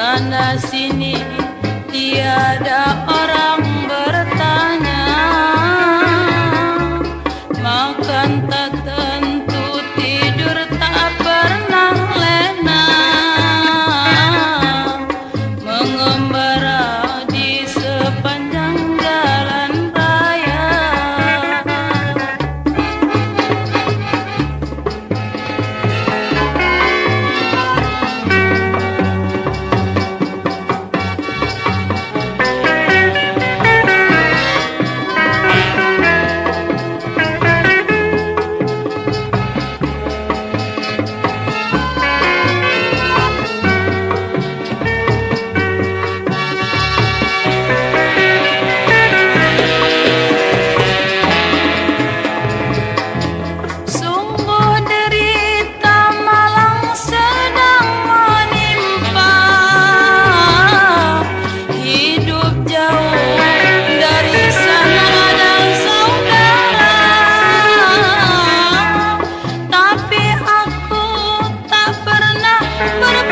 sana sini tiada orang Bye.